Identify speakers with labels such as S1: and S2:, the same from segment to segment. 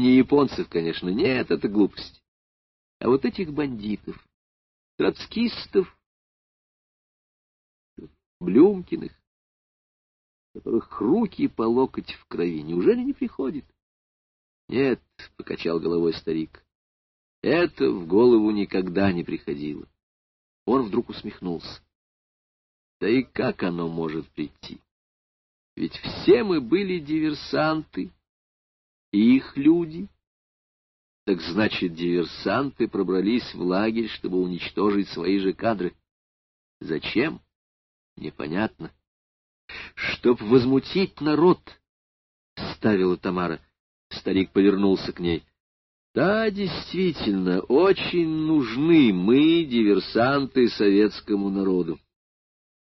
S1: не японцев, конечно, нет, это глупость. А вот этих бандитов, троцкистов, Блюмкиных, которых руки по локоть в крови, неужели не приходит? Нет, — покачал головой старик, — это в голову никогда не приходило. Он вдруг усмехнулся. Да и как оно может прийти? Ведь все мы были диверсанты, их люди. Так значит, диверсанты пробрались в лагерь, чтобы уничтожить свои же кадры. Зачем? Непонятно. Чтоб возмутить народ, — ставила Тамара. Старик повернулся к ней. Да, действительно, очень нужны мы, диверсанты, советскому народу.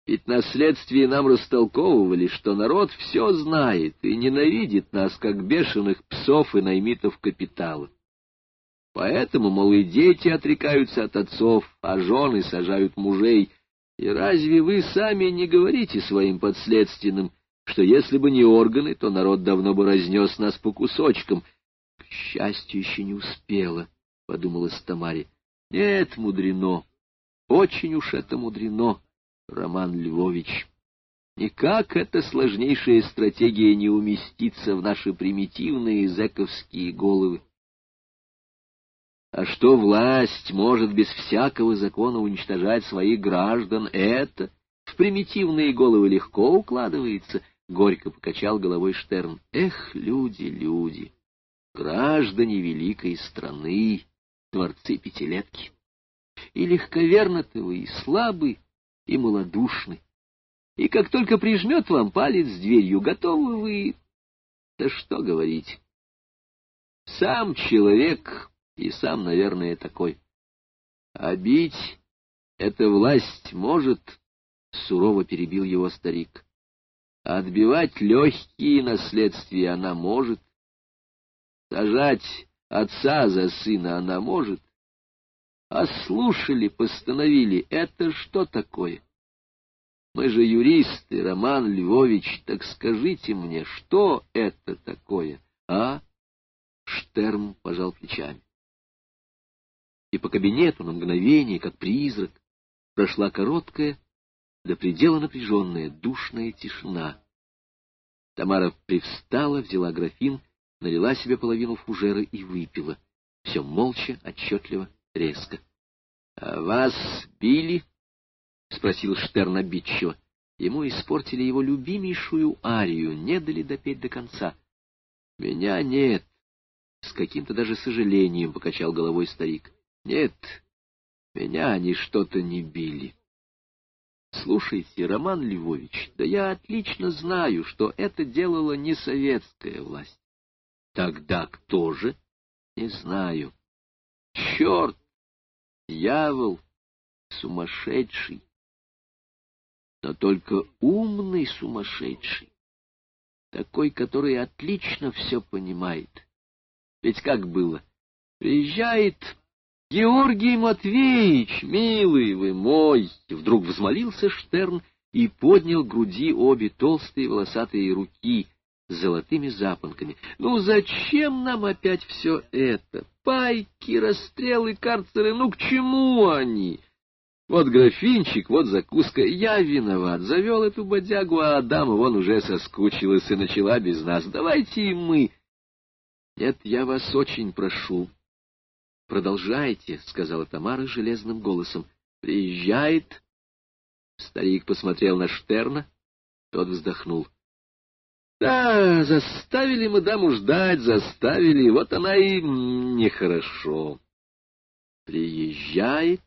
S1: Ведь на следствии нам растолковывали, что народ все знает и ненавидит нас, как бешеных псов и наймитов капитала. Поэтому, мол, и дети отрекаются от отцов, а жены сажают мужей. И разве вы сами не говорите своим подследственным, что если бы не органы, то народ давно бы разнес нас по кусочкам? К счастью, еще не успела, — подумала Тамаре. Нет, мудрено, очень уж это мудрено. Роман Львович. Никак эта сложнейшая стратегия не уместится в наши примитивные зэковские головы. А что власть может без всякого закона уничтожать своих граждан, это в примитивные головы легко укладывается, — горько покачал головой Штерн. Эх, люди, люди, граждане великой страны, творцы пятилетки. И легковерно-то вы, и слабы, и малодушны. И как только прижмет вам палец дверью, готовы вы... Да что говорить. Сам человек, и сам, наверное, такой. А бить эта власть может, — сурово перебил его старик. Отбивать легкие наследствия она может. Сажать отца за сына она может. А слушали, постановили, это что такое? Мы же юристы, Роман Львович, так скажите мне, что это такое, а? Штерм пожал плечами. И по кабинету на мгновение, как призрак, прошла короткая, до предела напряженная, душная тишина. Тамара привстала, взяла графин, налила себе половину фужера и выпила. Все молча, отчетливо, резко. — А вас били? — спросил Штерн обидчиво. Ему испортили его любимейшую арию, не дали допеть до конца. — Меня нет. С каким-то даже сожалением покачал головой старик. — Нет, меня они что-то не били. Слушайте, Роман Львович, да я отлично знаю, что это делала не советская власть. Тогда кто же? Не знаю. Черт Дьявол сумасшедший, но только умный сумасшедший, такой, который отлично все понимает. Ведь как было? Приезжает Георгий Матвеевич, милый вы мой, вдруг взмолился Штерн и поднял груди обе толстые волосатые руки с золотыми запонками. Ну зачем нам опять все это? Пайки, расстрелы, карцеры, ну к чему они? Вот графинчик, вот закуска. Я виноват, завел эту бодягу, а Адама вон уже соскучилась и начала без нас. Давайте и мы. Нет, я вас очень прошу. Продолжайте, — сказала Тамара железным голосом. Приезжает. Старик посмотрел на Штерна, тот вздохнул. Да, заставили мы даму ждать, заставили, вот она и нехорошо. Приезжает,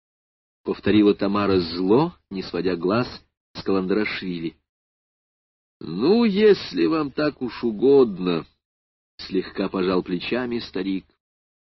S1: — повторила Тамара зло, не сводя глаз с Каландрашвили. — Ну, если вам так уж угодно, — слегка пожал плечами старик.